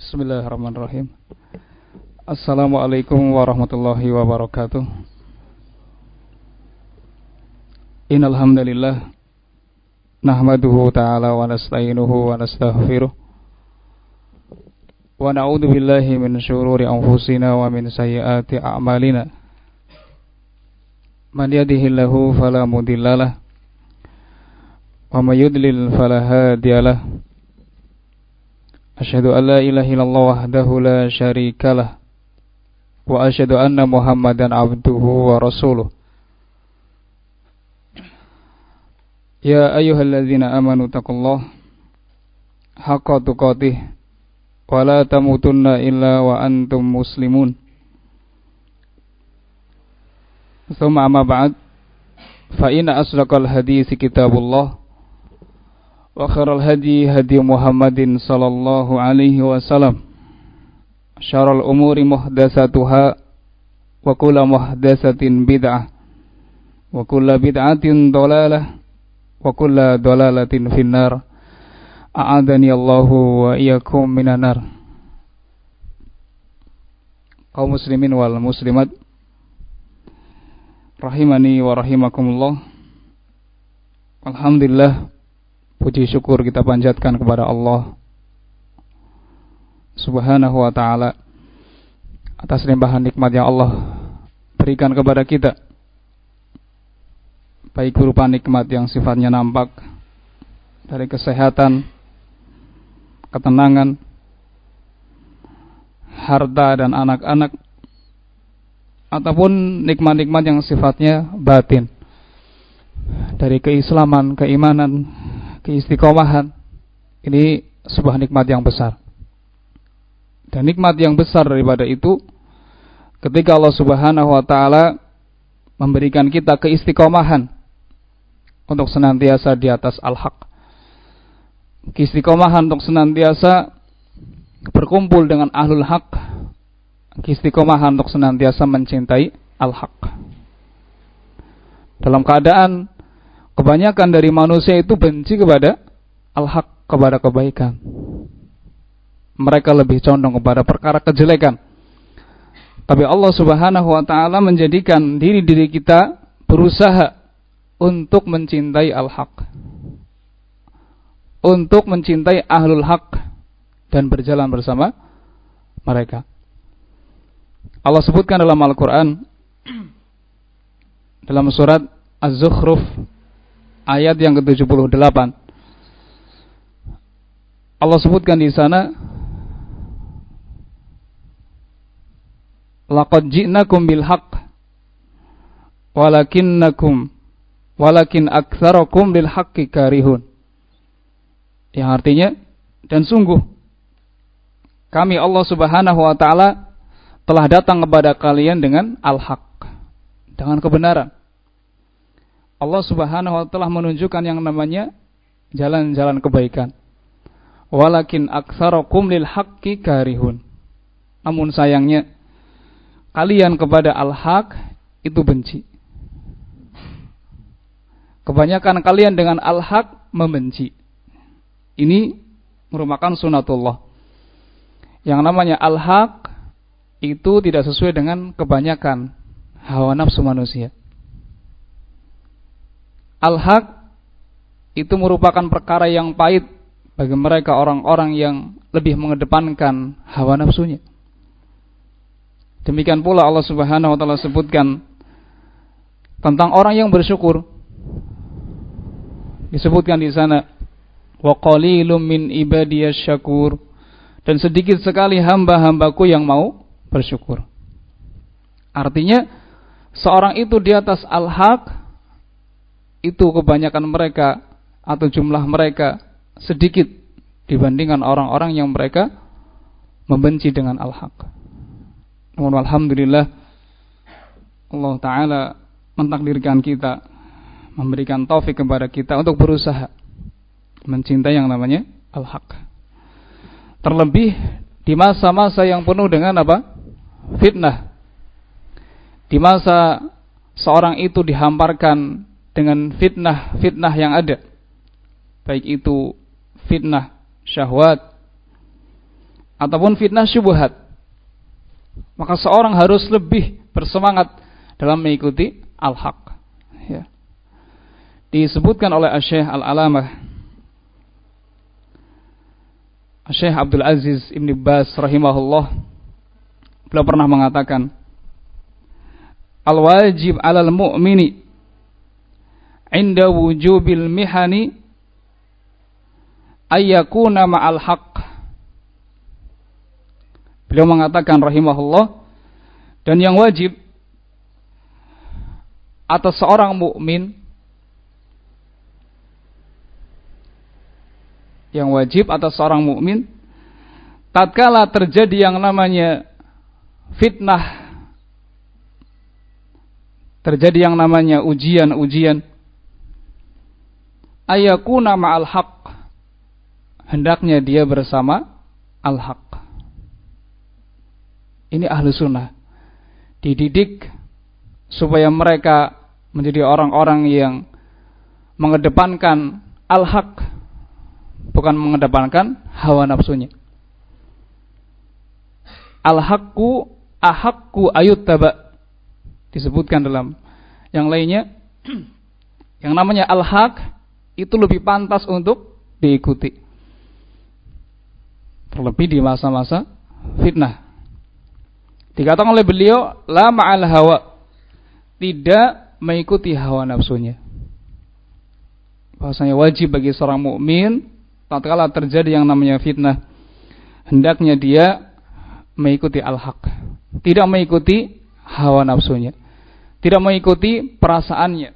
Bismillahirrahmanirrahim. Assalamualaikum warahmatullahi wabarakatuh. Innal hamdalillah nahmaduhu ta'ala wa nasta'inuhu wa nastaghfiruh wa na'udzu billahi min shururi anfusina wa min sayyiati a'malina. Man yahdihillahu fala mudhillalah wa may yudlil fala hadiyalah. Asyhadu an la ilaha illallah wahdahu la syarikalah wa asyhadu anna Muhammadan abduhu wa rasuluh. Ya ayyuhalladzina amanu taqullaha haqqa tuqatih wa la tamutunna illa wa antum muslimun. Tsumma amma ba'd fa inna asdaqal hadisi kitabullah وخير الهدي هدي محمد صلى الله عليه وسلم. شر الأمور محدثاتها وكل محدثة بدعة وكل بدعة ضلالة وكل ضلالة في النار. أعاذني الله وإياكم من النار. kaum muslimin wal muslimat rahimani wa rahimakumullah Alhamdulillah Puji syukur kita panjatkan kepada Allah Subhanahu wa ta'ala Atas limpahan nikmat yang Allah berikan kepada kita. Baik berupa nikmat yang sifatnya nampak Dari kesehatan Ketenangan Harta dan anak-anak Ataupun nikmat-nikmat yang sifatnya batin. Dari keislaman, keimanan keistiqomahan ini sebuah nikmat yang besar. Dan nikmat yang besar daripada itu ketika Allah Subhanahu wa taala memberikan kita keistiqomahan untuk senantiasa di atas al-haq. Keistiqomahan untuk senantiasa berkumpul dengan ahlul haq. Keistiqomahan untuk senantiasa mencintai al-haq. Dalam keadaan Kebanyakan dari manusia itu benci kepada al-haq, kepada kebaikan. Mereka lebih condong kepada perkara kejelekan. Tapi Allah Subhanahu wa taala menjadikan diri-diri kita berusaha untuk mencintai al-haq. Untuk mencintai ahlul haq dan berjalan bersama mereka. Allah sebutkan dalam Al-Qur'an dalam surat Az-Zukhruf ayat yang ke-78. Allah sebutkan di sana Laqad ji'nakum bil haqq walakinnakum walakin aktsarakum lil haqqi karihun. Yang artinya dan sungguh kami Allah Subhanahu wa taala telah datang kepada kalian dengan al-haq, dengan kebenaran. Allah Subhanahu wa taala menunjukkan yang namanya jalan-jalan kebaikan. Walakin aktsarakum lil haqqi karihun. Namun sayangnya kalian kepada al-haq itu benci. Kebanyakan kalian dengan al-haq membenci. Ini merupakan sunatullah. Yang namanya al-haq itu tidak sesuai dengan kebanyakan hawa nafsu manusia. Al-haq itu merupakan perkara yang pahit bagi mereka orang-orang yang lebih mengedepankan hawa nafsunya. Demikian pula Allah Subhanahu wa taala sebutkan tentang orang yang bersyukur. Disebutkan di sana wa qalilum min syakur dan sedikit sekali hamba-hambaku yang mau bersyukur. Artinya seorang itu di atas al-haq itu kebanyakan mereka atau jumlah mereka sedikit dibandingkan orang-orang yang mereka membenci dengan al-haq. Namun alhamdulillah Allah taala mentakdirkan kita memberikan taufik kepada kita untuk berusaha mencintai yang namanya al-haq. Terlebih di masa-masa yang penuh dengan apa? fitnah. Di masa seorang itu dihamparkan dengan fitnah-fitnah yang ada. Baik itu fitnah syahwat ataupun fitnah syubhat. Maka seorang harus lebih bersemangat dalam mengikuti al-haq. Ya. Disebutkan oleh Syekh Al-Alamah Syekh Abdul Aziz Ibn Bas rahimahullah beliau pernah mengatakan Al-wajib 'alal mu'mini 'inda wujubil mihani ayyakuna ma'al haqq Beliau mengatakan rahimahullah dan yang wajib atas seorang mukmin yang wajib atas seorang mukmin tatkala terjadi yang namanya fitnah terjadi yang namanya ujian-ujian ayakuna ma'al haq. Hendaknya dia bersama al-haq ini ahlu sunnah. Dididik supaya mereka menjadi orang-orang yang mengedepankan al-haq bukan mengedepankan hawa nafsunya. Al-haqqu ahaqqu ayut taba disebutkan dalam yang lainnya. Yang namanya al-haq itu lebih pantas untuk diikuti. Terlebih di masa-masa fitnah. Dikatakan oleh beliau la ma'al hawa tidak mengikuti hawa nafsunya. Bahasanya wajib bagi seorang mukmin tatkala terjadi yang namanya fitnah hendaknya dia mengikuti al-haq tidak mengikuti hawa nafsunya tidak mengikuti perasaannya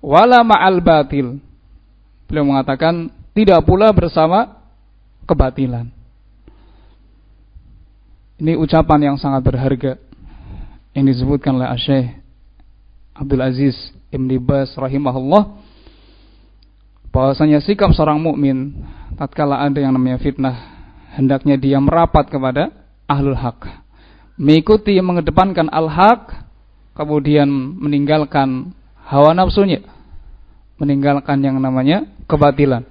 wala ma'al batil. Beliau mengatakan tidak pula bersama kebatilan. Ini ucapan yang sangat berharga. Yang disebutkan oleh Syekh Abdul Aziz Ibn Bas rahimahullah. Bahwasanya sikap seorang mukmin tatkala ada yang namanya fitnah hendaknya dia merapat kepada ahlul hak mengikuti mengedepankan al hak kemudian meninggalkan hawa nafsunya meninggalkan yang namanya kebatilan.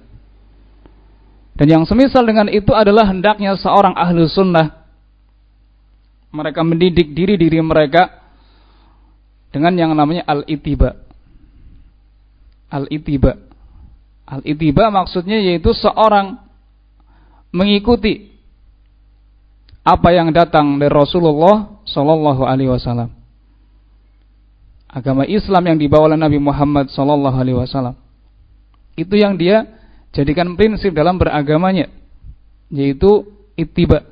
Dan yang semisal dengan itu adalah hendaknya seorang ahlu sunnah mereka mendidik diri-diri mereka dengan yang namanya al-itiba. Al-itiba. Al-itiba maksudnya yaitu seorang mengikuti apa yang datang dari Rasulullah Shallallahu Alaihi Wasallam. Agama Islam yang dibawa oleh Nabi Muhammad Shallallahu Alaihi Wasallam itu yang dia jadikan prinsip dalam beragamanya, yaitu itiba.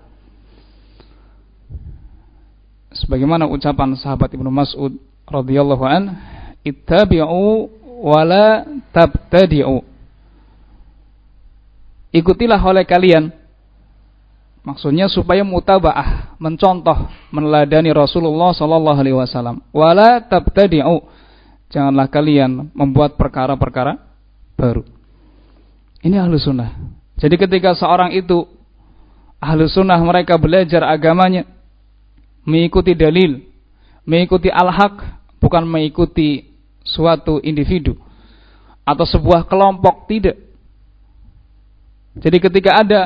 Sebagaimana ucapan sahabat Ibnu Mas'ud radhiyallahu an, "Ittabi'u wala tabtadi'u." ikutilah oleh kalian. Maksudnya supaya mutabaah, mencontoh, meneladani Rasulullah sallallahu alaihi wasallam. Wala tabtadi'u. Janganlah kalian membuat perkara-perkara baru. Ini ahlu sunnah. Jadi ketika seorang itu ahlu sunnah mereka belajar agamanya, mengikuti dalil, mengikuti al-haq, bukan mengikuti suatu individu atau sebuah kelompok tidak jadi ketika ada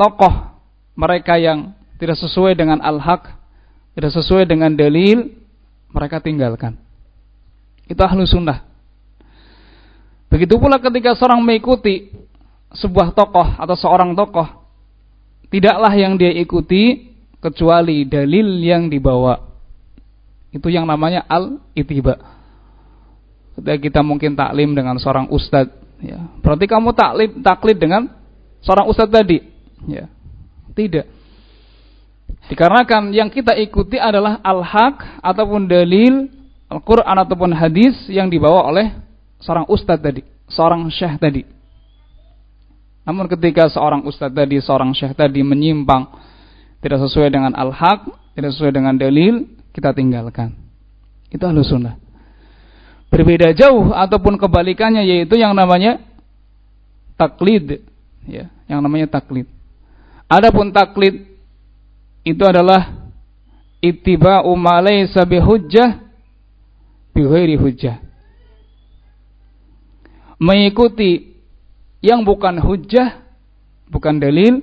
tokoh mereka yang tidak sesuai dengan al-haq, tidak sesuai dengan dalil, mereka tinggalkan. Itu ahlu sunnah. Begitu pula ketika seorang mengikuti sebuah tokoh atau seorang tokoh, tidaklah yang dia ikuti kecuali dalil yang dibawa. Itu yang namanya al-itiba. Ketika kita mungkin taklim dengan seorang ustadz, ya, berarti kamu taklim taklid dengan seorang ustadz tadi? Ya. Tidak. Dikarenakan yang kita ikuti adalah al-haq ataupun dalil Al-Quran ataupun hadis yang dibawa oleh seorang ustadz tadi, seorang syekh tadi. Namun ketika seorang ustadz tadi, seorang syekh tadi menyimpang, tidak sesuai dengan al-haq, tidak sesuai dengan dalil, kita tinggalkan. Itu halus sunnah. Berbeda jauh ataupun kebalikannya yaitu yang namanya taklid ya, yang namanya taklid. Adapun taklid itu adalah ittiba'u ma laysa bihujjah bighairi hujjah. Mengikuti yang bukan hujjah, bukan dalil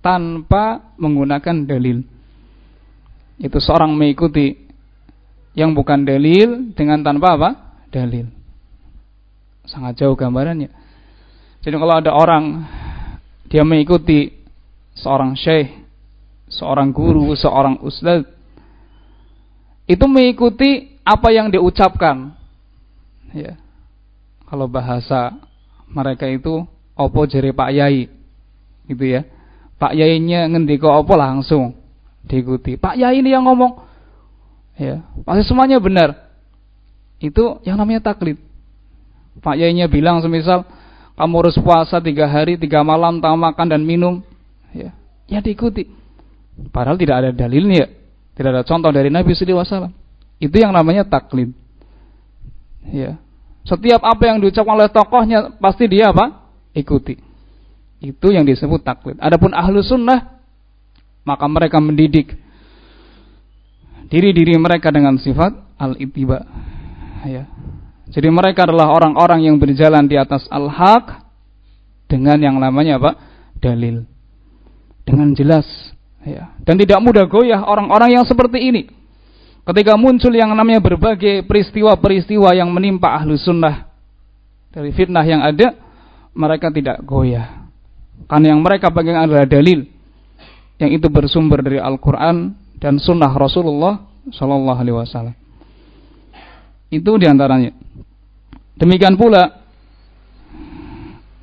tanpa menggunakan dalil. Itu seorang mengikuti yang bukan dalil dengan tanpa apa? Dalil. Sangat jauh gambarannya. Jadi kalau ada orang dia mengikuti seorang syekh, seorang guru, seorang ustaz itu mengikuti apa yang diucapkan. Ya. Kalau bahasa mereka itu opo jere Pak Yai. Gitu ya. Pak Yainya ngendika opo langsung diikuti. Pak Yai ini yang ngomong. Ya, pasti semuanya benar. Itu yang namanya taklid. Pak Yainya bilang semisal kamu harus puasa tiga hari, tiga malam, tanpa makan dan minum. Ya, ya diikuti. Padahal tidak ada dalilnya. Tidak ada contoh dari Nabi SAW. Itu yang namanya taklid. Ya. Setiap apa yang diucapkan oleh tokohnya pasti dia apa? Ikuti. Itu yang disebut taklid. Adapun ahlu sunnah maka mereka mendidik diri-diri mereka dengan sifat al-ittiba. Ya. Jadi mereka adalah orang-orang yang berjalan di atas al-haq dengan yang namanya apa? dalil. Dengan jelas Ya. Dan tidak mudah goyah orang-orang yang seperti ini. Ketika muncul yang namanya berbagai peristiwa-peristiwa yang menimpa ahlu sunnah dari fitnah yang ada, mereka tidak goyah. Karena yang mereka pegang adalah dalil yang itu bersumber dari Al-Quran dan Sunnah Rasulullah Shallallahu Alaihi Wasallam. Itu di antaranya. Demikian pula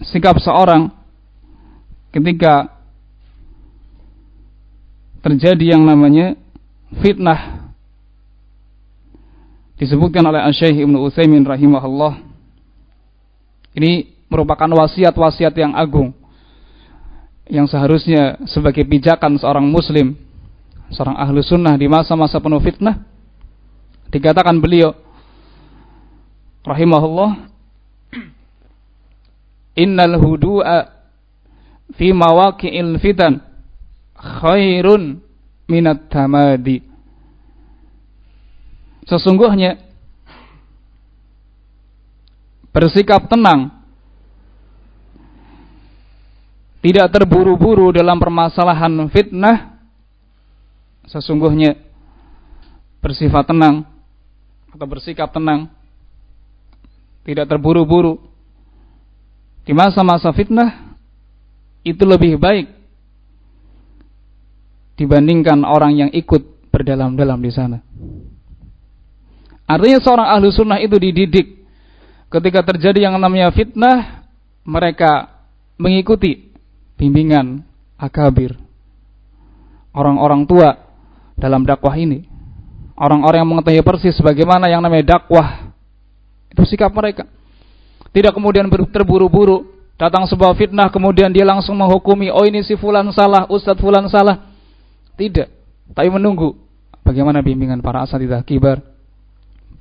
sikap seorang ketika terjadi yang namanya fitnah. Disebutkan oleh Syekh Ibnu Utsaimin rahimahullah. Ini merupakan wasiat-wasiat yang agung yang seharusnya sebagai pijakan seorang muslim seorang ahlu sunnah di masa-masa penuh fitnah. Dikatakan beliau rahimahullah innal hudu'a fi mawaqi'il fitan khairun minat tamadi. Sesungguhnya bersikap tenang tidak terburu-buru dalam permasalahan fitnah sesungguhnya bersifat tenang atau bersikap tenang tidak terburu-buru di masa-masa fitnah itu lebih baik dibandingkan orang yang ikut berdalam-dalam di sana. Artinya seorang ahlu sunnah itu dididik ketika terjadi yang namanya fitnah, mereka mengikuti bimbingan akabir, orang-orang tua dalam dakwah ini. Orang-orang yang mengetahui persis bagaimana yang namanya dakwah. Itu sikap mereka. Tidak kemudian terburu-buru datang sebuah fitnah kemudian dia langsung menghukumi oh ini si fulan salah, ustadz fulan salah. Tidak. Tapi menunggu bagaimana bimbingan para asatidah kibar.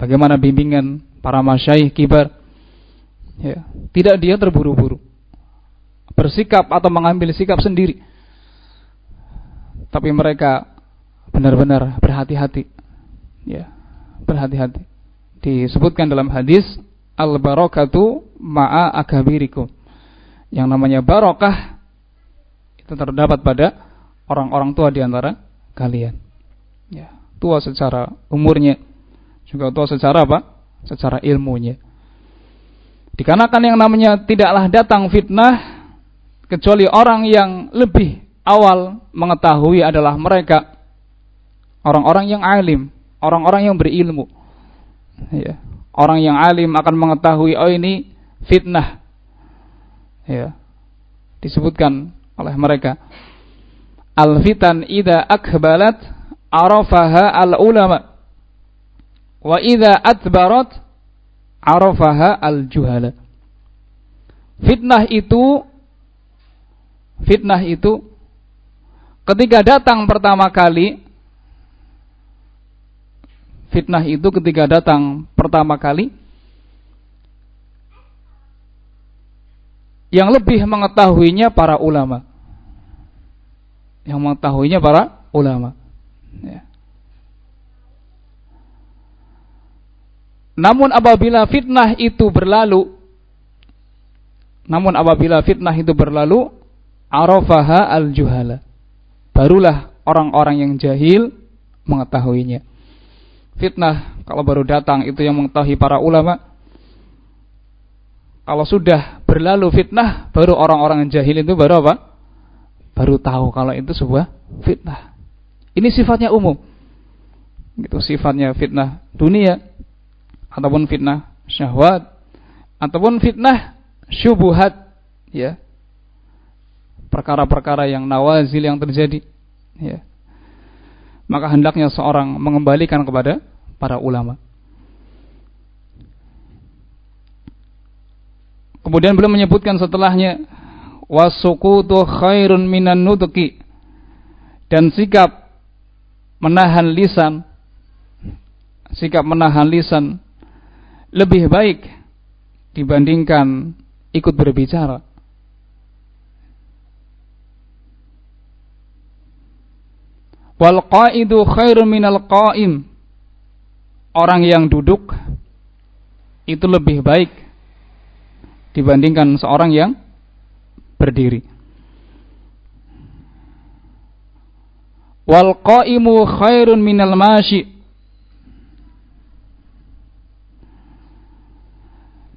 Bagaimana bimbingan para masyaih kibar. Ya, tidak dia terburu-buru. Bersikap atau mengambil sikap sendiri. Tapi mereka benar-benar berhati-hati. Ya, berhati-hati. Disebutkan dalam hadis al-barakatu ma'a akabirikum. Yang namanya barokah itu terdapat pada orang-orang tua di antara kalian. Ya, tua secara umurnya, juga tua secara apa? Secara ilmunya. Dikarenakan yang namanya tidaklah datang fitnah kecuali orang yang lebih awal mengetahui adalah mereka orang-orang yang alim, orang-orang yang berilmu. Ya. Orang yang alim akan mengetahui oh ini fitnah. Ya. Disebutkan oleh mereka Al-fitan idza akbalat arafaha al-ulama wa idza adbarat arafaha al-juhala. Fitnah itu fitnah itu ketika datang pertama kali fitnah itu ketika datang pertama kali yang lebih mengetahuinya para ulama yang mengetahuinya para ulama. Ya. Namun apabila fitnah itu berlalu namun apabila fitnah itu berlalu arafaha al-juhala. Barulah orang-orang yang jahil mengetahuinya. Fitnah kalau baru datang itu yang mengetahui para ulama. Kalau sudah berlalu fitnah, baru orang-orang jahil itu baru apa? Baru tahu kalau itu sebuah fitnah. Ini sifatnya umum. Gitu sifatnya fitnah dunia ataupun fitnah syahwat ataupun fitnah syubuhat ya perkara-perkara yang nawazil yang terjadi ya maka hendaknya seorang mengembalikan kepada para ulama kemudian beliau menyebutkan setelahnya wasukutu khairun minan nutqi dan sikap menahan lisan sikap menahan lisan lebih baik dibandingkan ikut berbicara Wal qaidu khairun minal qaim. Orang yang duduk itu lebih baik dibandingkan seorang yang berdiri. Wal qaimu khairun minal mashi.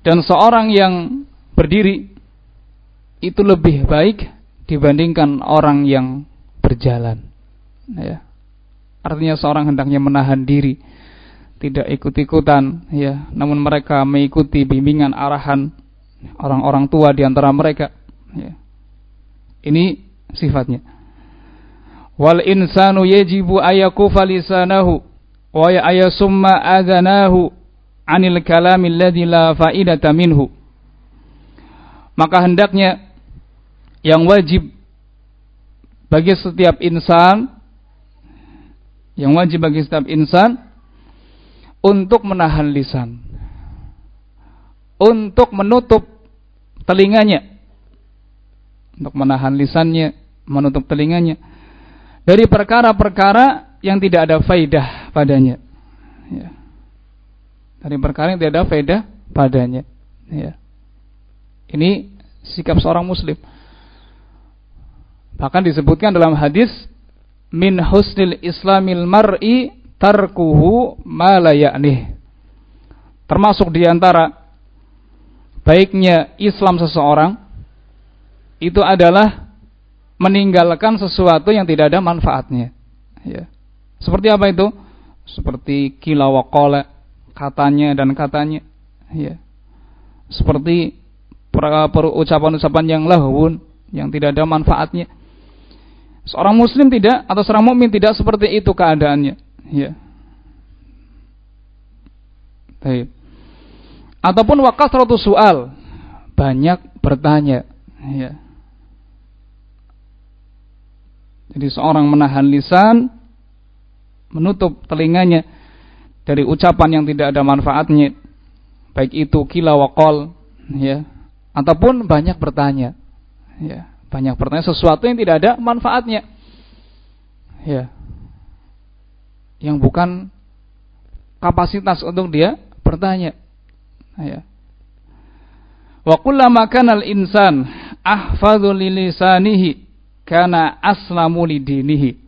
Dan seorang yang berdiri itu lebih baik dibandingkan orang yang berjalan ya. Artinya seorang hendaknya menahan diri, tidak ikut-ikutan, ya. Namun mereka mengikuti bimbingan arahan orang-orang tua di antara mereka. Ya. Ini sifatnya. Wal insanu yajibu ayakufa lisanahu wa ayasumma adanahu anil kalami alladhi la fa'idata minhu. Maka hendaknya yang wajib bagi setiap insan yang wajib bagi setiap insan untuk menahan lisan untuk menutup telinganya untuk menahan lisannya menutup telinganya dari perkara-perkara yang tidak ada faidah padanya ya. dari perkara yang tidak ada faidah padanya ya. ini sikap seorang muslim bahkan disebutkan dalam hadis min husnil islamil mar'i tarkuhu ma la ya'nih. Termasuk di antara baiknya Islam seseorang itu adalah meninggalkan sesuatu yang tidak ada manfaatnya. Ya. Seperti apa itu? Seperti kila waqala, katanya dan katanya. Ya. Seperti ucapan-ucapan yang lahun, yang tidak ada manfaatnya. Seorang muslim tidak atau seorang mukmin tidak seperti itu keadaannya. Ya. Baik. Ataupun wakasratu soal banyak bertanya. Ya. Jadi seorang menahan lisan, menutup telinganya dari ucapan yang tidak ada manfaatnya, baik itu kila wakol, ya, ataupun banyak bertanya. Ya banyak pertanyaan sesuatu yang tidak ada manfaatnya. Ya. Yang bukan kapasitas untuk dia bertanya. Ya. Wa kullama kana al-insan ahfadhu lilisanihi kana aslamu lidinihi.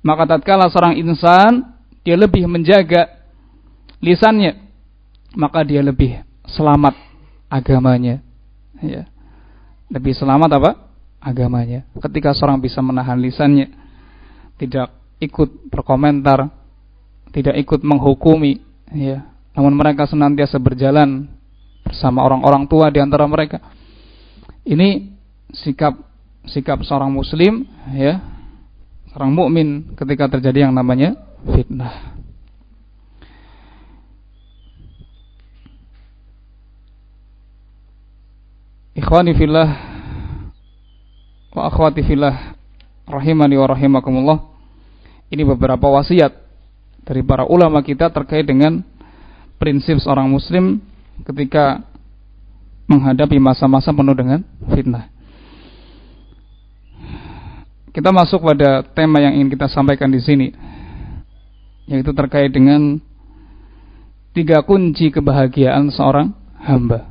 Maka tatkala seorang insan dia lebih menjaga lisannya, maka dia lebih selamat agamanya. Ya. Lebih selamat apa? agamanya. Ketika seorang bisa menahan lisannya, tidak ikut berkomentar, tidak ikut menghukumi, ya. Namun mereka senantiasa berjalan bersama orang-orang tua di antara mereka. Ini sikap sikap seorang muslim, ya. Seorang mukmin ketika terjadi yang namanya fitnah. Ikhwani fillah wa akhwati fillah rahimani wa rahimakumullah. Ini beberapa wasiat dari para ulama kita terkait dengan prinsip seorang muslim ketika menghadapi masa-masa penuh dengan fitnah. Kita masuk pada tema yang ingin kita sampaikan di sini yaitu terkait dengan tiga kunci kebahagiaan seorang hamba.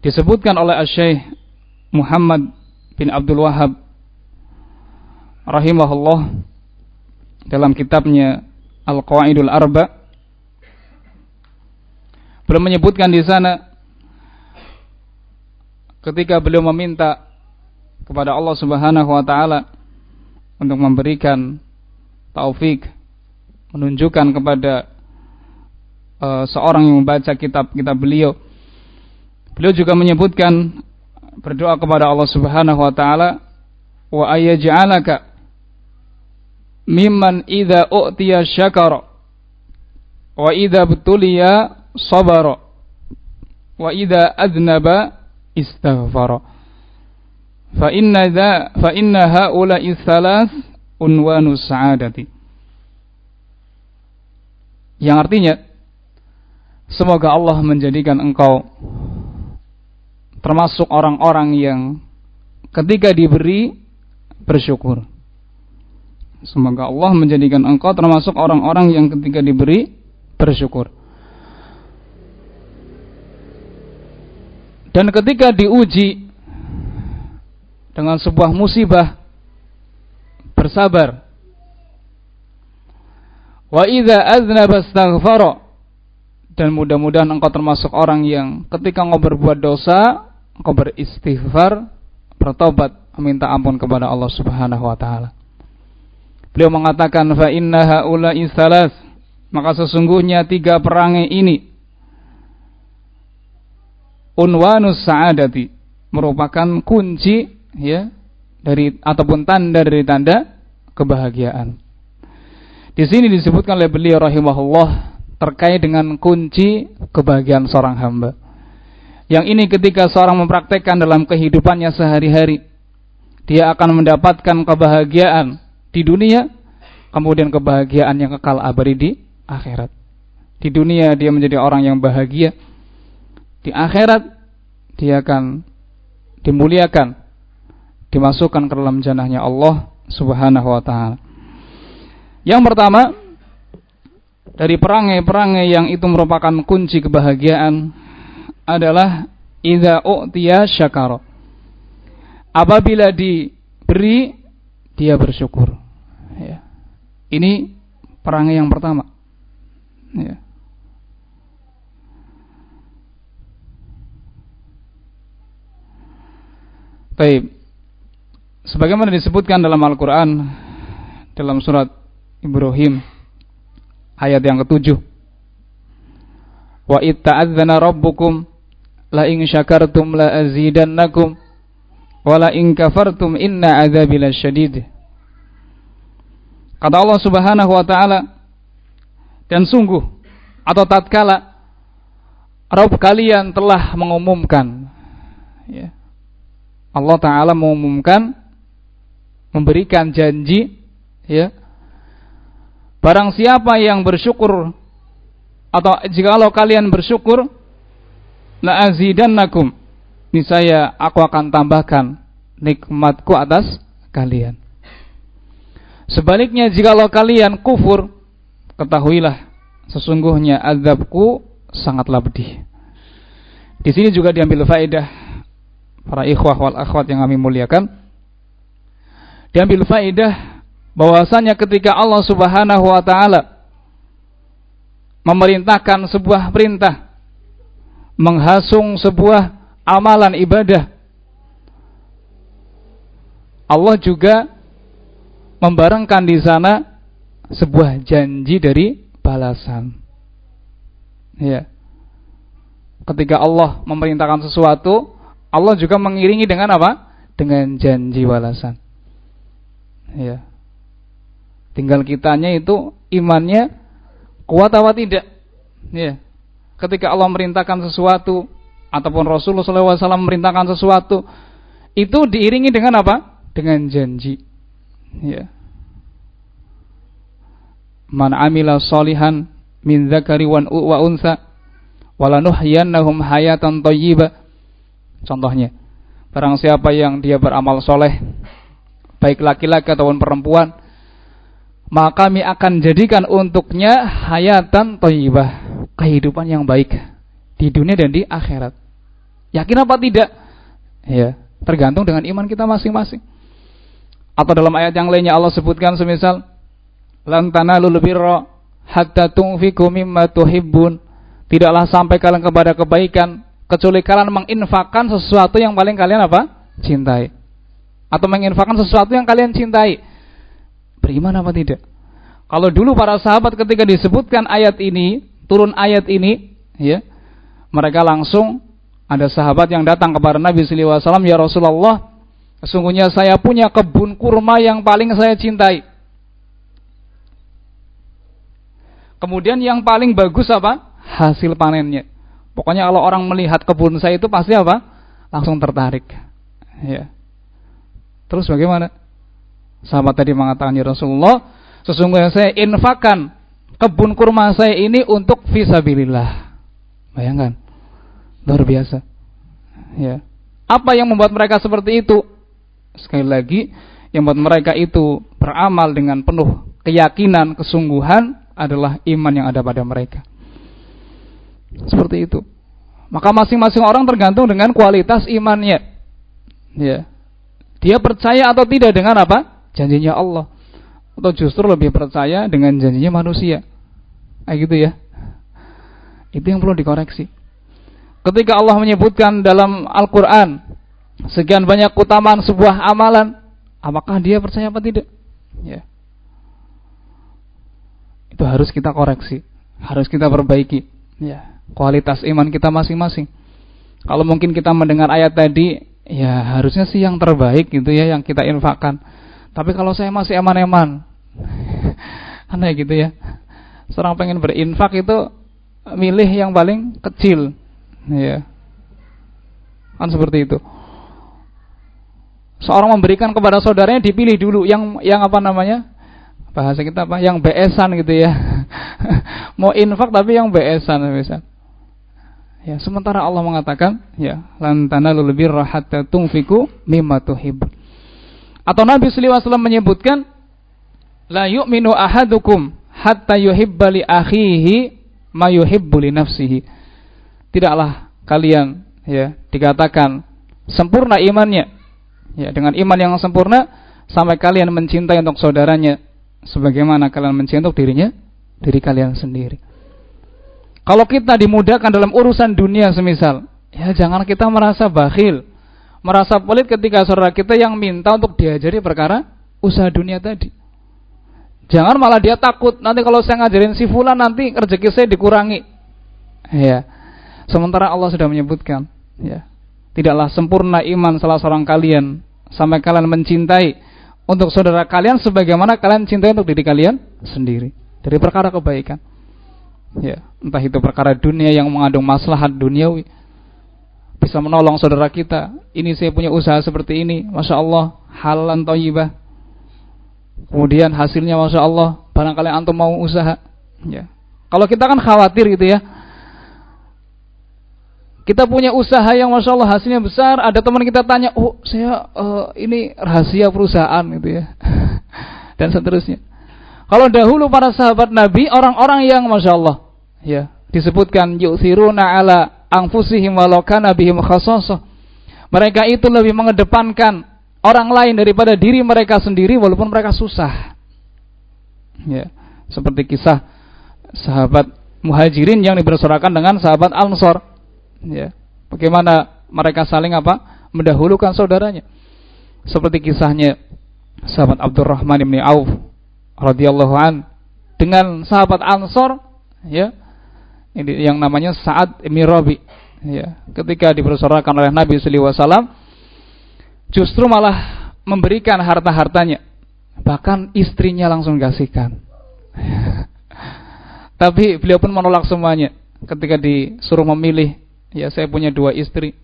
Disebutkan oleh Syekh Muhammad bin Abdul Wahab rahimahullah dalam kitabnya Al-Qawaidul Arba belum menyebutkan di sana ketika beliau meminta kepada Allah Subhanahu wa taala untuk memberikan taufik menunjukkan kepada uh, seorang yang membaca kitab-kitab beliau. Beliau juga menyebutkan berdoa kepada Allah Subhanahu wa taala wa ayyaj'alaka mimman idza u'tiya syakara wa idza butuliya sabara wa idza adnaba istaghfara fa inna dha fa inna haula tsalas unwanu sa'adati yang artinya semoga Allah menjadikan engkau termasuk orang-orang yang ketika diberi bersyukur. Semoga Allah menjadikan engkau termasuk orang-orang yang ketika diberi bersyukur Dan ketika diuji dengan sebuah musibah bersabar. Wa idza aznaba astaghfara dan mudah-mudahan engkau termasuk orang yang ketika engkau berbuat dosa, engkau beristighfar, bertobat, meminta ampun kepada Allah Subhanahu wa taala. Beliau mengatakan fa inna haula salas maka sesungguhnya tiga perangai ini unwanus sa'adati merupakan kunci ya dari ataupun tanda dari tanda kebahagiaan. Di sini disebutkan oleh beliau rahimahullah terkait dengan kunci kebahagiaan seorang hamba. Yang ini ketika seorang mempraktekkan dalam kehidupannya sehari-hari, dia akan mendapatkan kebahagiaan di dunia, kemudian kebahagiaan yang kekal abadi di akhirat. Di dunia dia menjadi orang yang bahagia, di akhirat dia akan dimuliakan, dimasukkan ke dalam jannahnya Allah Subhanahu wa taala. Yang pertama, dari perangai-perangai yang itu merupakan kunci kebahagiaan adalah idza u'tiya syakara. Apabila diberi dia bersyukur. Ya. Ini perangai yang pertama. Ya. Baik. Sebagaimana disebutkan dalam Al-Qur'an dalam surat Ibrahim ayat yang ketujuh. Wa itta'adzana rabbukum la in syakartum la azidannakum wa la in kafartum inna adzabi lasyadid. Kata Allah Subhanahu wa taala dan sungguh atau tatkala Rabb kalian telah mengumumkan ya, Allah taala mengumumkan memberikan janji ya. Barang siapa yang bersyukur atau jikalau kalian bersyukur la azidannakum niscaya aku akan tambahkan nikmatku atas kalian. Sebaliknya jikalau kalian kufur ketahuilah sesungguhnya azabku sangatlah pedih. Di sini juga diambil faedah para ikhwah wal akhwat yang kami muliakan. Diambil faidah bahwasanya ketika Allah Subhanahu wa taala memerintahkan sebuah perintah menghasung sebuah amalan ibadah Allah juga membarengkan di sana sebuah janji dari balasan. Ya. Ketika Allah memerintahkan sesuatu Allah juga mengiringi dengan apa? Dengan janji balasan. Ya. Tinggal kitanya itu imannya kuat atau tidak. Ya. Ketika Allah merintahkan sesuatu ataupun Rasulullah SAW memerintahkan sesuatu, itu diiringi dengan apa? Dengan janji. Ya. Man amila solihan min zakari wa unsa walanuhyannahum hayatan thayyibah Contohnya, barang siapa yang dia beramal soleh baik laki-laki ataupun perempuan, maka kami akan jadikan untuknya hayatan thayyibah, kehidupan yang baik di dunia dan di akhirat. Yakin apa tidak? Ya, tergantung dengan iman kita masing-masing. Atau dalam ayat yang lainnya Allah sebutkan semisal lan tanalul birra hatta tunfiqu mimma tuhibbun. Tidaklah sampai kalian kepada kebaikan kecuali kalian menginfakkan sesuatu yang paling kalian apa? cintai. Atau menginfakkan sesuatu yang kalian cintai. Beriman apa tidak? Kalau dulu para sahabat ketika disebutkan ayat ini, turun ayat ini, ya, mereka langsung ada sahabat yang datang kepada Nabi sallallahu alaihi wasallam, "Ya Rasulullah, sesungguhnya saya punya kebun kurma yang paling saya cintai." Kemudian yang paling bagus apa? Hasil panennya. Pokoknya kalau orang melihat kebun saya itu pasti apa? Langsung tertarik. Ya. Terus bagaimana? Sahabat tadi mengatakan ya Rasulullah, sesungguhnya saya infakkan kebun kurma saya ini untuk visabilillah. Bayangkan. Luar biasa. Ya. Apa yang membuat mereka seperti itu? Sekali lagi, yang membuat mereka itu beramal dengan penuh keyakinan, kesungguhan adalah iman yang ada pada mereka. Seperti itu. Maka masing-masing orang tergantung dengan kualitas imannya. Ya. Dia percaya atau tidak dengan apa? Janjinya Allah. Atau justru lebih percaya dengan janjinya manusia. Kayak gitu ya. Itu yang perlu dikoreksi. Ketika Allah menyebutkan dalam Al-Quran sekian banyak keutamaan sebuah amalan, apakah dia percaya apa tidak? Ya itu harus kita koreksi, harus kita perbaiki. Ya, kualitas iman kita masing-masing. Kalau mungkin kita mendengar ayat tadi, ya harusnya sih yang terbaik gitu ya yang kita infakkan. Tapi kalau saya masih eman-eman, aneh gitu ya. Seorang pengen berinfak itu milih yang paling kecil, ya. Kan seperti itu. Seorang memberikan kepada saudaranya dipilih dulu yang yang apa namanya? bahasa kita apa yang besan gitu ya mau infak tapi yang besan misal ya sementara Allah mengatakan ya lantana lebih hatta mimma atau Nabi sallallahu alaihi wasallam menyebutkan la yu'minu ahadukum hatta yuhibba li akhihi ma yuhibbu li nafsihi tidaklah kalian ya dikatakan sempurna imannya ya dengan iman yang sempurna sampai kalian mencintai untuk saudaranya sebagaimana kalian mencintai dirinya diri kalian sendiri. Kalau kita dimudahkan dalam urusan dunia semisal, ya jangan kita merasa bakhil, merasa pelit ketika saudara kita yang minta untuk diajari perkara usaha dunia tadi. Jangan malah dia takut nanti kalau saya ngajarin si fulan nanti rezeki saya dikurangi. Ya. Sementara Allah sudah menyebutkan, ya. Tidaklah sempurna iman salah seorang kalian sampai kalian mencintai untuk saudara kalian sebagaimana kalian cintai untuk diri kalian sendiri dari perkara kebaikan. Ya, entah itu perkara dunia yang mengandung maslahat duniawi bisa menolong saudara kita. Ini saya punya usaha seperti ini, masya Allah halan thayyibah. Kemudian hasilnya masya Allah barangkali antum mau usaha. Ya. Kalau kita kan khawatir gitu ya, kita punya usaha yang masya Allah hasilnya besar. Ada teman kita tanya, oh saya uh, ini rahasia perusahaan gitu ya, dan seterusnya. Kalau dahulu para sahabat Nabi orang-orang yang masya Allah ya. Disebutkan yu'thiruna ala angfusihim walau kana bihim khasasah. Mereka itu lebih mengedepankan orang lain daripada diri mereka sendiri walaupun mereka susah. Ya, seperti kisah sahabat Muhajirin yang dibersaudarakan dengan sahabat Ansor ya. Bagaimana mereka saling apa? Mendahulukan saudaranya. Seperti kisahnya sahabat Abdurrahman bin Auf radhiyallahu an dengan sahabat Ansor ya ini yang namanya Sa'ad bin ya ketika dipersoalkan oleh Nabi sallallahu alaihi wasallam justru malah memberikan harta-hartanya bahkan istrinya langsung kasihkan tapi beliau pun menolak semuanya ketika disuruh memilih ya saya punya dua istri.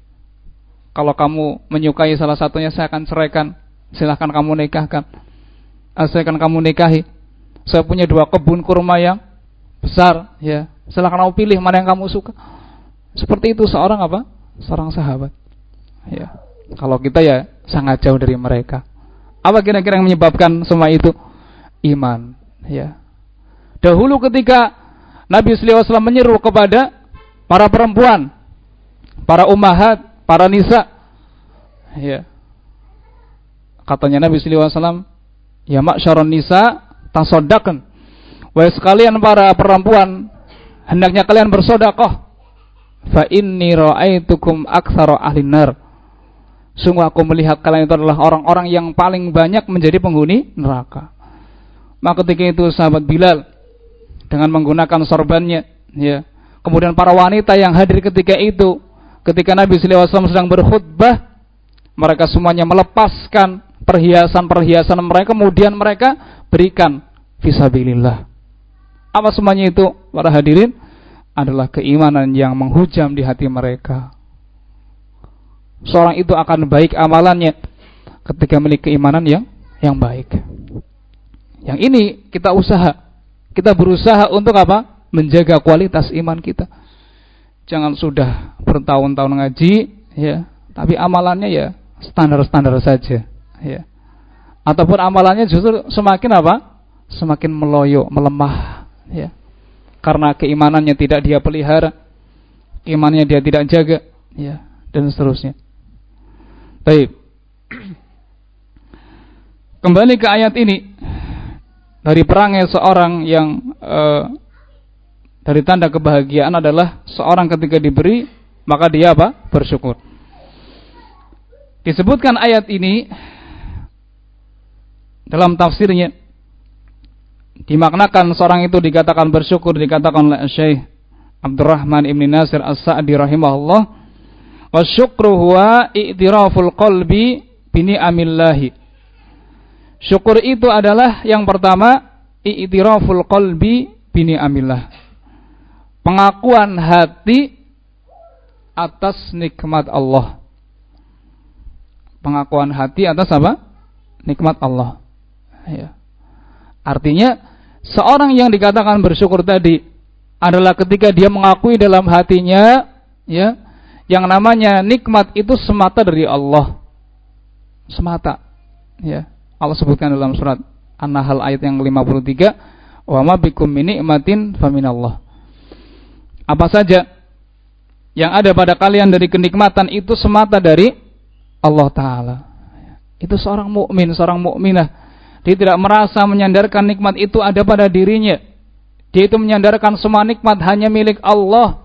Kalau kamu menyukai salah satunya saya akan ceraikan. Silahkan kamu nikahkan. Ah, saya akan kamu nikahi. Saya punya dua kebun kurma yang besar, ya. Silahkan kamu pilih mana yang kamu suka. Seperti itu seorang apa? Seorang sahabat. Ya. Kalau kita ya sangat jauh dari mereka. Apa kira-kira yang menyebabkan semua itu? Iman, ya. Dahulu ketika Nabi SAW menyeru kepada para perempuan, para ummahat, para nisa, ya. Katanya Nabi SAW, ya maksyaron nisa, tasodakan. Wahai sekalian para perempuan, hendaknya kalian bersodakoh. Fa inni ra'aitukum aktsara ahli nar Sungguh aku melihat kalian itu adalah orang-orang yang paling banyak menjadi penghuni neraka. Maka ketika itu sahabat Bilal dengan menggunakan sorbannya, ya. Kemudian para wanita yang hadir ketika itu, ketika Nabi SAW sedang berkhutbah, mereka semuanya melepaskan perhiasan-perhiasan mereka, kemudian mereka berikan visabilillah. Apa semuanya itu, para hadirin? Adalah keimanan yang menghujam di hati mereka seorang itu akan baik amalannya ketika memiliki keimanan yang yang baik. Yang ini kita usaha, kita berusaha untuk apa? Menjaga kualitas iman kita. Jangan sudah bertahun-tahun ngaji, ya, tapi amalannya ya standar-standar saja, ya. Ataupun amalannya justru semakin apa? Semakin meloyo, melemah, ya. Karena keimanannya tidak dia pelihara, imannya dia tidak jaga, ya, dan seterusnya. Baik. Kembali ke ayat ini dari perangai seorang yang uh, dari tanda kebahagiaan adalah seorang ketika diberi maka dia apa? bersyukur. Disebutkan ayat ini dalam tafsirnya dimaknakan seorang itu dikatakan bersyukur dikatakan oleh Syekh Abdurrahman Ibn Nasir As-Sa'di rahimahullah Wasyukru huwa i'tiraful qalbi bini amillahi. Syukur itu adalah yang pertama i'tiraful qalbi bini amillah. Pengakuan hati atas nikmat Allah. Pengakuan hati atas apa? Nikmat Allah. Ya. Artinya seorang yang dikatakan bersyukur tadi adalah ketika dia mengakui dalam hatinya ya yang namanya nikmat itu semata dari Allah. Semata. Ya. Allah sebutkan dalam surat An-Nahl ayat yang 53, "Wa ma bikum min nikmatin faminallah." Apa saja yang ada pada kalian dari kenikmatan itu semata dari Allah taala. Itu seorang mukmin, seorang mukminah. Dia tidak merasa menyandarkan nikmat itu ada pada dirinya. Dia itu menyandarkan semua nikmat hanya milik Allah.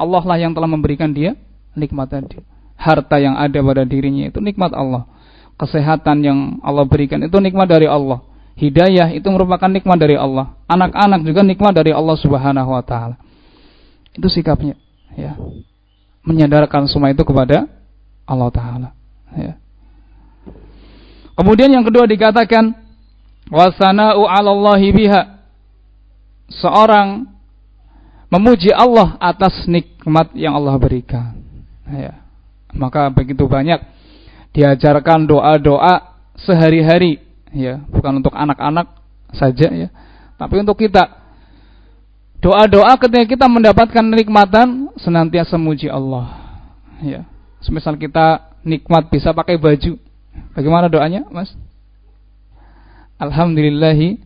Allah lah yang telah memberikan dia nikmat tadi. Harta yang ada pada dirinya itu nikmat Allah. Kesehatan yang Allah berikan itu nikmat dari Allah. Hidayah itu merupakan nikmat dari Allah. Anak-anak juga nikmat dari Allah Subhanahu wa taala. Itu sikapnya, ya. Menyadarkan semua itu kepada Allah taala, ya. Kemudian yang kedua dikatakan wasana'u 'alallahi biha. Seorang memuji Allah atas nikmat yang Allah berikan ya. Maka begitu banyak diajarkan doa-doa sehari-hari ya, bukan untuk anak-anak saja ya, tapi untuk kita. Doa-doa ketika kita mendapatkan nikmatan senantiasa memuji Allah. Ya. Semisal kita nikmat bisa pakai baju. Bagaimana doanya, Mas? Alhamdulillahi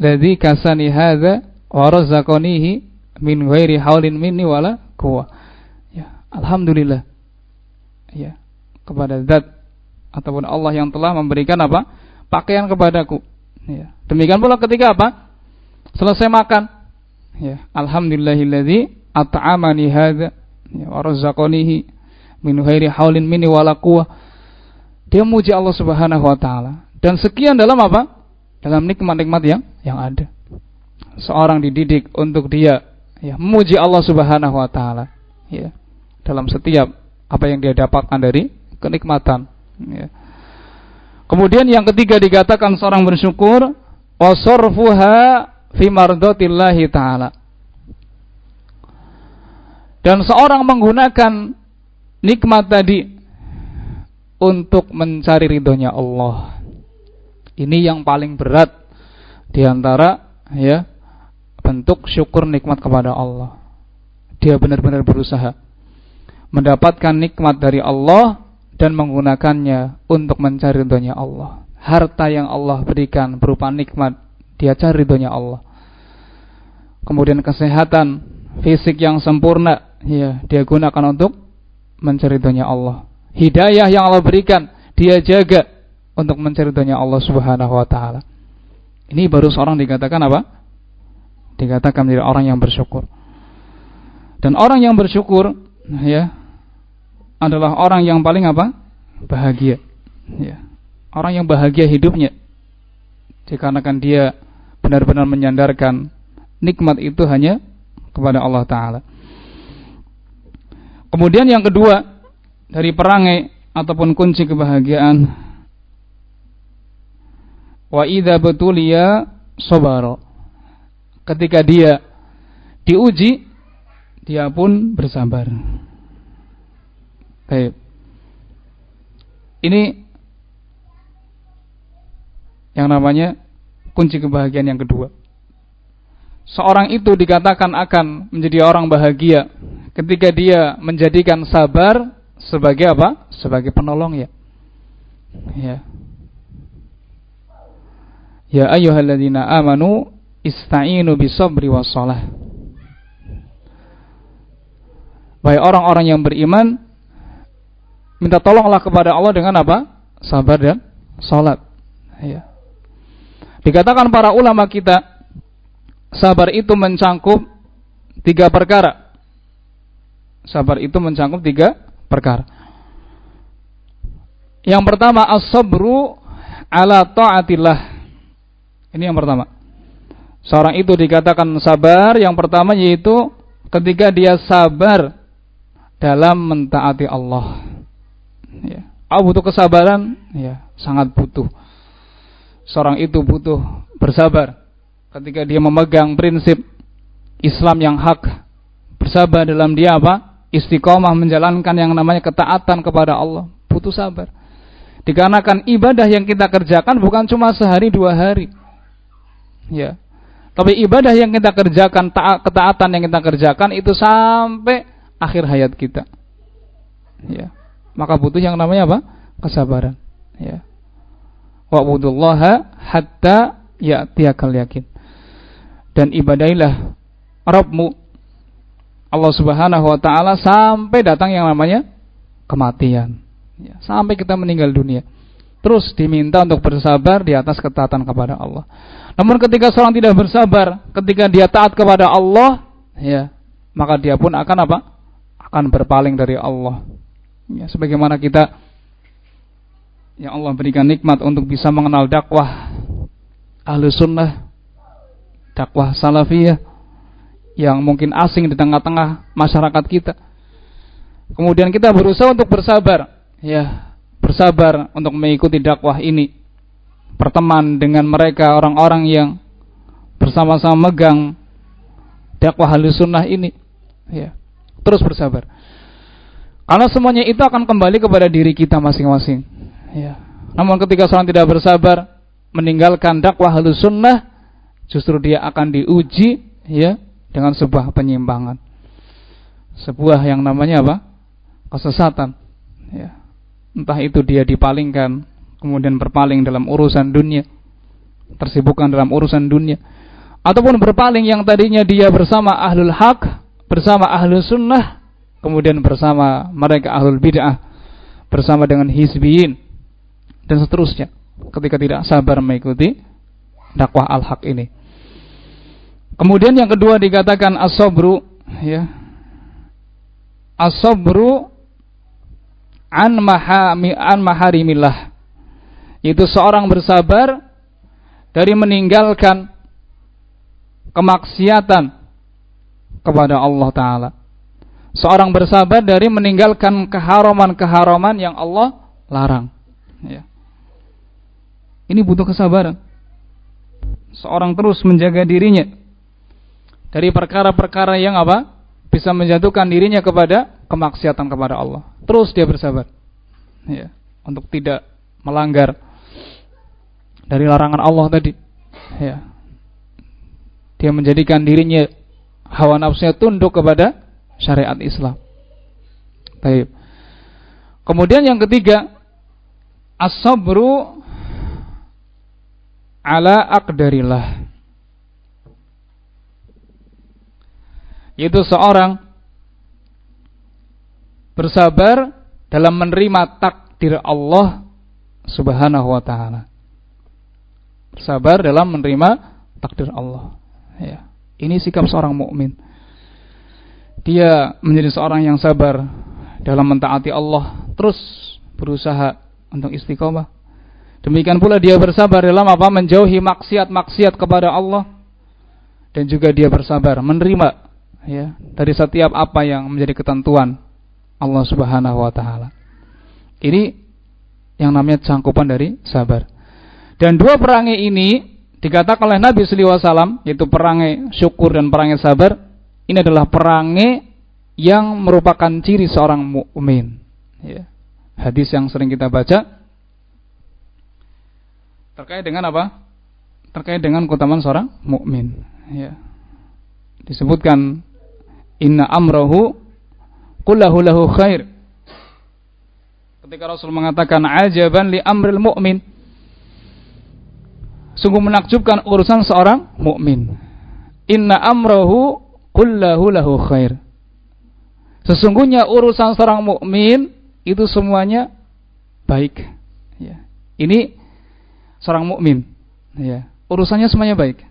ladzi kasani hadza wa razaqanihi min ghairi haulin minni wala quwwah. Ya, alhamdulillah. Ya kepada zat ataupun Allah yang telah memberikan apa? Pakaian kepadaku. Ya demikian pula ketika apa? Selesai makan. Ya alhamdulillahilladzi at'amani hadza ya wa razaqanihi min ghairi haulin minni wala dia muji Allah Subhanahu wa taala dan sekian dalam apa dalam nikmat-nikmat yang yang ada seorang dididik untuk dia ya memuji Allah Subhanahu wa taala ya dalam setiap apa yang dia dapatkan dari kenikmatan. Ya. Kemudian yang ketiga dikatakan seorang bersyukur wasorfuha fi mardatillahi taala. Dan seorang menggunakan nikmat tadi untuk mencari ridhonya Allah. Ini yang paling berat di antara ya bentuk syukur nikmat kepada Allah. Dia benar-benar berusaha mendapatkan nikmat dari Allah dan menggunakannya untuk mencari ridhonya Allah. harta yang Allah berikan berupa nikmat, dia cari ridhonya Allah. Kemudian kesehatan fisik yang sempurna, ya, dia gunakan untuk mencari ridhonya Allah. Hidayah yang Allah berikan, dia jaga untuk mencari Allah Subhanahu wa taala. Ini baru seorang dikatakan apa? Dikatakan menjadi orang yang bersyukur. Dan orang yang bersyukur, ya, adalah orang yang paling apa? Bahagia. Ya orang yang bahagia hidupnya dikarenakan dia benar-benar menyandarkan nikmat itu hanya kepada Allah taala. Kemudian yang kedua dari perangai ataupun kunci kebahagiaan wa idza betulia sabar. Ketika dia diuji dia pun bersabar. Baik. Ini yang namanya kunci kebahagiaan yang kedua. Seorang itu dikatakan akan menjadi orang bahagia ketika dia menjadikan sabar sebagai apa? Sebagai penolong ya. Ya. Ya ayyuhalladzina amanu ista'inu bisabri wassalah. Baik orang-orang yang beriman minta tolonglah kepada Allah dengan apa? Sabar dan salat. Ya. Dikatakan para ulama kita, sabar itu mencangkup tiga perkara. Sabar itu mencangkup tiga perkara. Yang pertama as-sabru ala ta'atillah. Ini yang pertama. Seorang itu dikatakan sabar yang pertama yaitu ketika dia sabar dalam mentaati Allah. Ya. Oh, butuh kesabaran? Ya, sangat butuh seorang itu butuh bersabar ketika dia memegang prinsip Islam yang hak. Bersabar dalam dia apa? Istiqomah menjalankan yang namanya ketaatan kepada Allah. Butuh sabar. Dikarenakan ibadah yang kita kerjakan bukan cuma sehari dua hari. Ya. Tapi ibadah yang kita kerjakan, ketaatan yang kita kerjakan itu sampai akhir hayat kita. Ya. Maka butuh yang namanya apa? Kesabaran. Ya wa'budullaha hatta ya'tiyakal yakin. Dan ibadailah Rabbmu Allah Subhanahu wa taala sampai datang yang namanya kematian. Ya, sampai kita meninggal dunia. Terus diminta untuk bersabar di atas ketaatan kepada Allah. Namun ketika seorang tidak bersabar, ketika dia taat kepada Allah, ya, maka dia pun akan apa? Akan berpaling dari Allah. Ya, sebagaimana kita yang Allah berikan nikmat untuk bisa mengenal dakwah ahlu sunnah, dakwah salafiyah yang mungkin asing di tengah-tengah masyarakat kita. Kemudian kita berusaha untuk bersabar, ya, bersabar untuk mengikuti dakwah ini. Berteman dengan mereka orang-orang yang bersama-sama megang dakwah ahlu sunnah ini, ya. Terus bersabar. Karena semuanya itu akan kembali kepada diri kita masing-masing Ya. Namun ketika seorang tidak bersabar meninggalkan dakwah halus sunnah, justru dia akan diuji ya dengan sebuah penyimpangan. Sebuah yang namanya apa? Kesesatan. Ya. Entah itu dia dipalingkan, kemudian berpaling dalam urusan dunia, tersibukkan dalam urusan dunia, ataupun berpaling yang tadinya dia bersama ahlul hak, bersama ahlus sunnah, kemudian bersama mereka ahlul bid'ah, bersama dengan hizbiyin, dan seterusnya ketika tidak sabar mengikuti dakwah al-haq ini. Kemudian yang kedua dikatakan as-sabru ya. As-sabru an mahami an maharimillah. Itu seorang bersabar dari meninggalkan kemaksiatan kepada Allah taala. Seorang bersabar dari meninggalkan keharaman-keharaman yang Allah larang. Ya. Ini butuh kesabaran. Seorang terus menjaga dirinya dari perkara-perkara yang apa? Bisa menjatuhkan dirinya kepada kemaksiatan kepada Allah. Terus dia bersabar. Ya, untuk tidak melanggar dari larangan Allah tadi. Ya. Dia menjadikan dirinya hawa nafsunya tunduk kepada syariat Islam. Baik. Kemudian yang ketiga, as-sabru ala aqdarillah. Yaitu seorang bersabar dalam menerima takdir Allah Subhanahu wa taala. Bersabar dalam menerima takdir Allah. Ya. Ini sikap seorang mukmin. Dia menjadi seorang yang sabar dalam mentaati Allah, terus berusaha untuk istiqomah. Demikian pula dia bersabar dalam apa? Menjauhi maksiat-maksiat kepada Allah dan juga dia bersabar menerima ya dari setiap apa yang menjadi ketentuan Allah Subhanahu wa taala. Ini yang namanya cangkupan dari sabar. Dan dua perangai ini dikatakan oleh Nabi sallallahu alaihi wasallam yaitu perangai syukur dan perangai sabar ini adalah perangai yang merupakan ciri seorang mukmin ya. Hadis yang sering kita baca terkait dengan apa? Terkait dengan keutamaan seorang mukmin. Ya. Disebutkan inna amrahu kullahu lahu khair. Ketika Rasul mengatakan ajaban li amril mukmin. Sungguh menakjubkan urusan seorang mukmin. Inna amrahu kullahu lahu khair. Sesungguhnya urusan seorang mukmin itu semuanya baik. Ya. Ini seorang mukmin. Ya. Urusannya semuanya baik.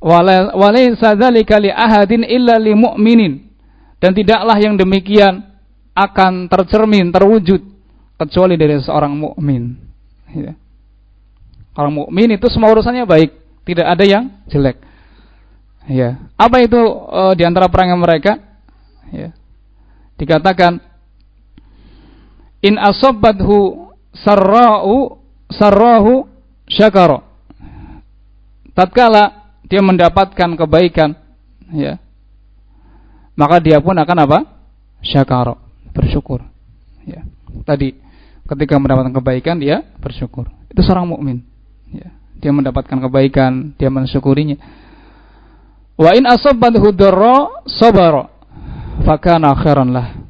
Walaysa dzalika li ahadin illa. Dan tidaklah yang demikian akan tercermin, terwujud kecuali dari seorang mukmin. Ya. Orang mukmin itu semua urusannya baik, tidak ada yang jelek. Ya. Apa itu e, di antara perangai mereka? Ya. Dikatakan in asabathu sarra'u sarrahu syakara. Tatkala dia mendapatkan kebaikan, ya, maka dia pun akan apa? Syakara, bersyukur. Ya. Tadi ketika mendapatkan kebaikan dia bersyukur. Itu seorang mukmin. Ya. Dia mendapatkan kebaikan, dia mensyukurinya. Wa in asabathu darra sabara fakana khairan lah.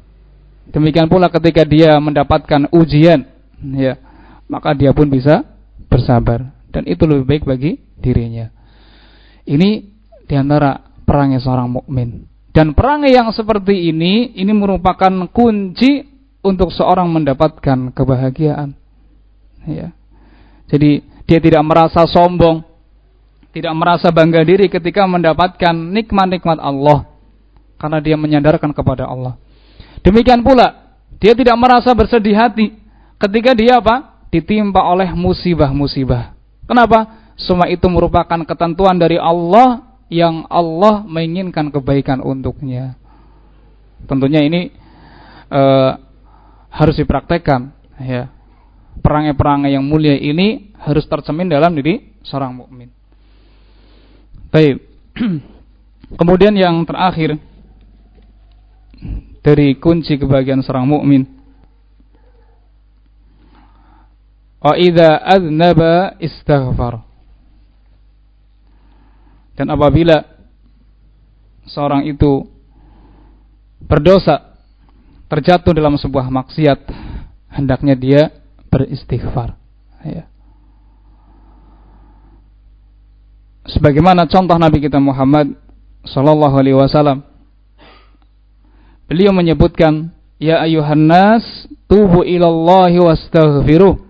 Demikian pula ketika dia mendapatkan ujian, ya maka dia pun bisa bersabar dan itu lebih baik bagi dirinya. Ini di antara perangai seorang mukmin. Dan perangai yang seperti ini ini merupakan kunci untuk seorang mendapatkan kebahagiaan. Ya. Jadi dia tidak merasa sombong, tidak merasa bangga diri ketika mendapatkan nikmat-nikmat Allah karena dia menyadarkan kepada Allah. Demikian pula dia tidak merasa bersedih hati ketika dia apa? ditimpa oleh musibah-musibah. Kenapa? Semua itu merupakan ketentuan dari Allah yang Allah menginginkan kebaikan untuknya. Tentunya ini e, harus dipraktekkan ya. Perangai-perangai yang mulia ini harus tercemin dalam diri seorang mukmin. Baik. Kemudian yang terakhir dari kunci kebahagiaan seorang mukmin Wa idza aznaba istaghfar. Dan apabila seorang itu berdosa, terjatuh dalam sebuah maksiat, hendaknya dia beristighfar. Ya. Sebagaimana contoh Nabi kita Muhammad sallallahu alaihi wasallam beliau menyebutkan ya ayuhan nas tubu ilallahi wastaghfiruh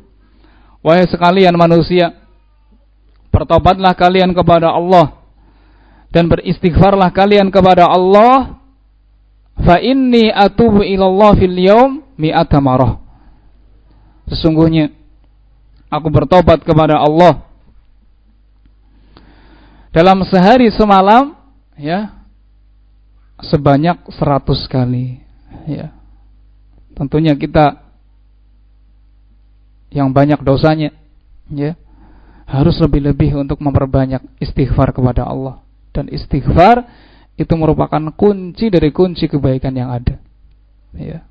Wahai sekalian manusia, bertobatlah kalian kepada Allah dan beristighfarlah kalian kepada Allah. Fa inni atubu ilallah fil yaum mi'ata marah. Sesungguhnya aku bertobat kepada Allah dalam sehari semalam ya sebanyak seratus kali ya. Tentunya kita yang banyak dosanya ya harus lebih-lebih untuk memperbanyak istighfar kepada Allah dan istighfar itu merupakan kunci dari kunci kebaikan yang ada ya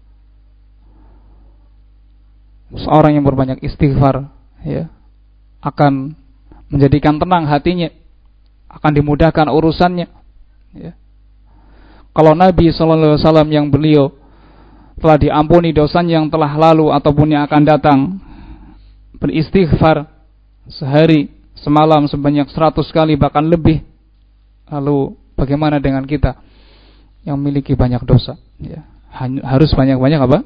seorang yang berbanyak istighfar ya akan menjadikan tenang hatinya akan dimudahkan urusannya ya kalau Nabi Wasallam yang beliau telah diampuni dosanya yang telah lalu ataupun yang akan datang beristighfar sehari semalam sebanyak 100 kali bahkan lebih. Lalu bagaimana dengan kita yang memiliki banyak dosa? Ya, harus banyak-banyak apa?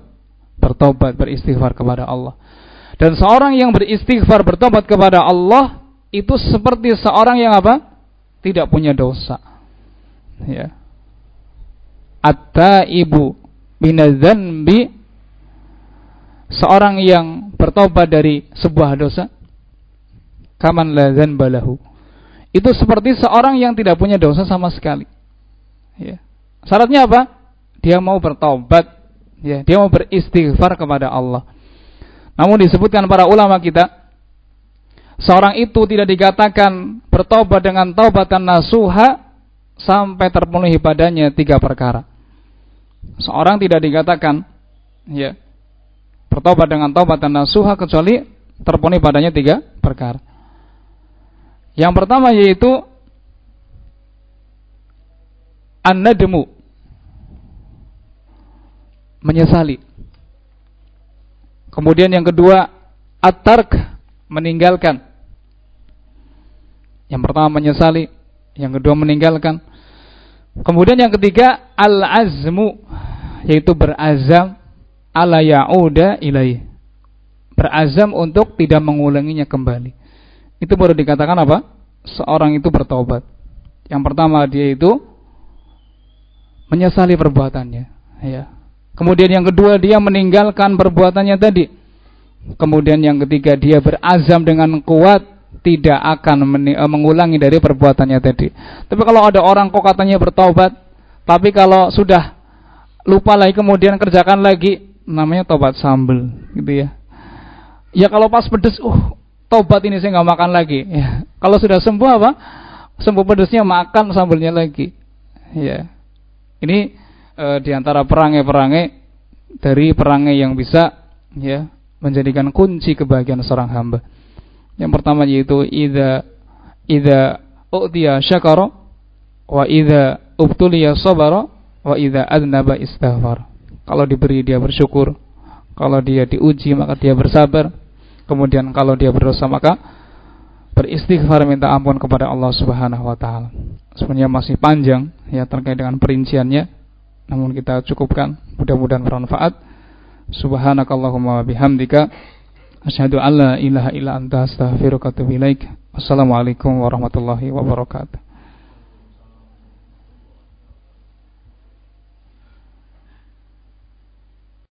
Bertobat, beristighfar kepada Allah. Dan seorang yang beristighfar, bertobat kepada Allah itu seperti seorang yang apa? Tidak punya dosa. Ya. At-taibu binadzanbi seorang yang bertobat dari sebuah dosa kaman la dzanbalahu itu seperti seorang yang tidak punya dosa sama sekali. Ya. Syaratnya apa? Dia mau bertobat. Ya dia mau beristighfar kepada Allah. Namun disebutkan para ulama kita seorang itu tidak dikatakan bertobat dengan taubatan nasuha sampai terpenuhi padanya tiga perkara. Seorang tidak dikatakan ya bertobat dengan taubat dan nasuha kecuali terpenuhi padanya tiga perkara. Yang pertama yaitu an-nadmu menyesali. Kemudian yang kedua at-tark meninggalkan. Yang pertama menyesali, yang kedua meninggalkan. Kemudian yang ketiga al-azmu yaitu berazam ala ya'uda ilaih. Berazam untuk tidak mengulanginya kembali. Itu baru dikatakan apa? Seorang itu bertobat. Yang pertama dia itu menyesali perbuatannya, ya. Kemudian yang kedua dia meninggalkan perbuatannya tadi. Kemudian yang ketiga dia berazam dengan kuat tidak akan eh, mengulangi dari perbuatannya tadi. Tapi kalau ada orang kok katanya bertobat, tapi kalau sudah lupa lagi kemudian kerjakan lagi, namanya tobat sambel gitu ya ya kalau pas pedes uh tobat ini saya nggak makan lagi. Ya. Kalau sudah sembuh apa? Sembuh pedesnya makan sambelnya lagi. Ya. Ini e, di antara perangai-perangai dari perangai yang bisa ya menjadikan kunci kebahagiaan seorang hamba. Yang pertama yaitu ida ida u'tiya syakara wa ida ubtuliya sabara wa ida adnaba istighfar kalau diberi dia bersyukur, kalau dia diuji maka dia bersabar. Kemudian kalau dia berdosa maka beristighfar minta ampun kepada Allah Subhanahu wa taala. Sebenarnya masih panjang ya terkait dengan perinciannya, namun kita cukupkan. Mudah-mudahan bermanfaat. Subhanakallahumma bihamdika asyhadu an la ilaha illa anta astaghfiruka wa atubu ilaik. Wassalamualaikum warahmatullahi wabarakatuh.